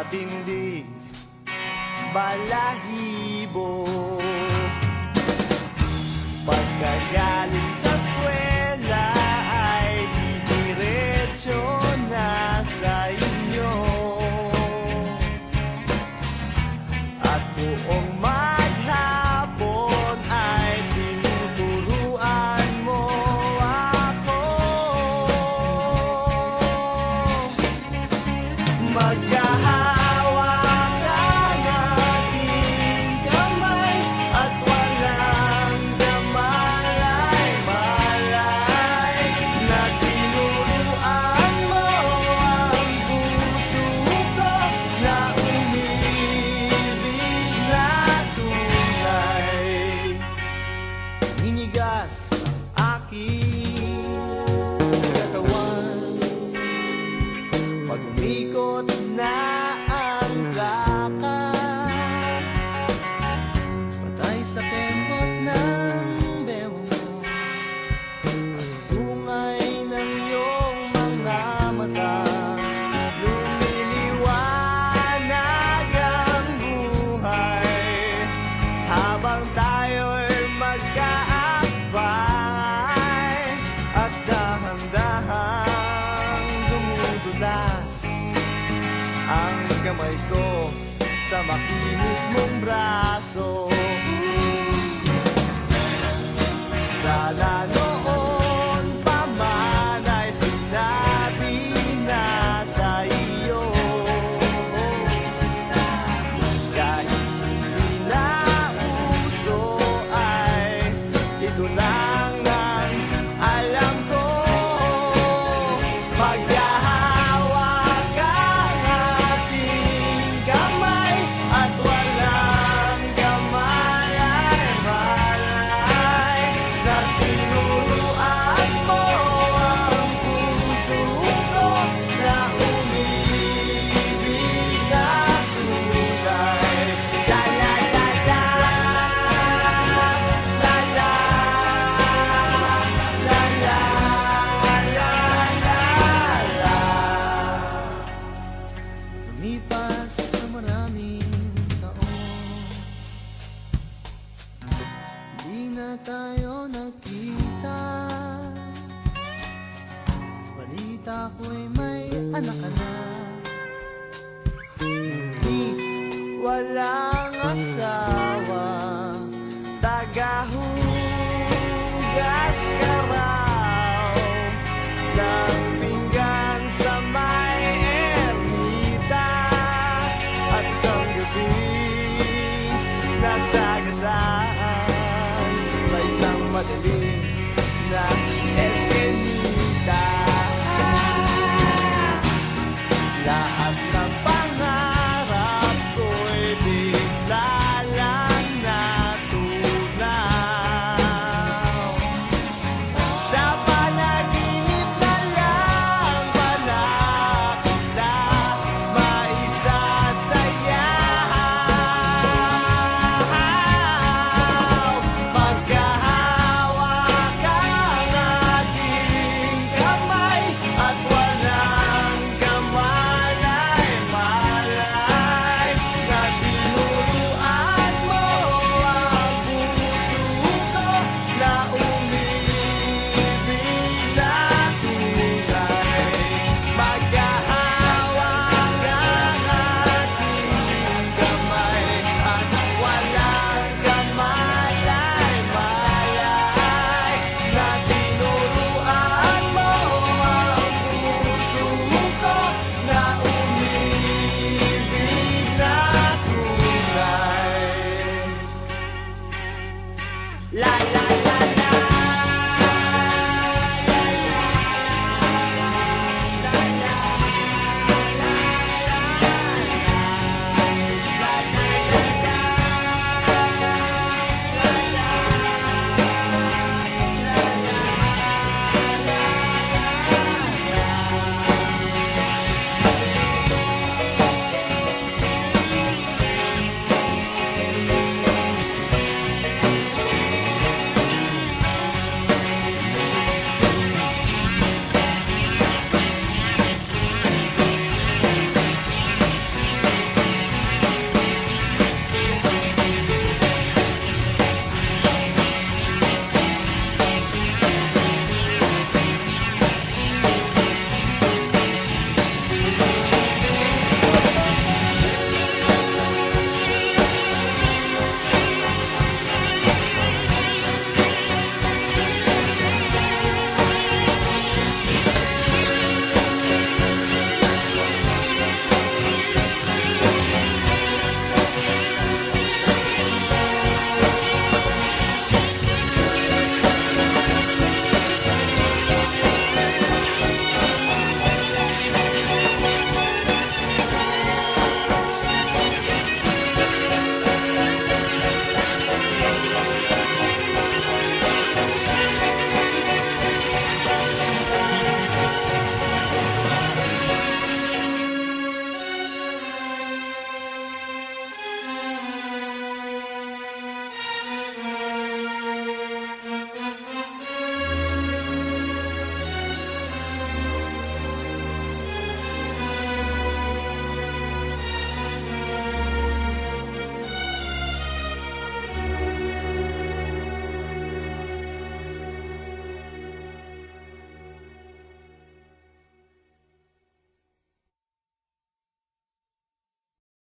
katindi balahibo. Pagkagaling alzaba aquí mismo un brazo. walang asawa. Tagahugas ka raw ng pinggan sa may ermita. At isang gabi nasagasaan sa isang madilim na eskinita. Lahat ng pangalan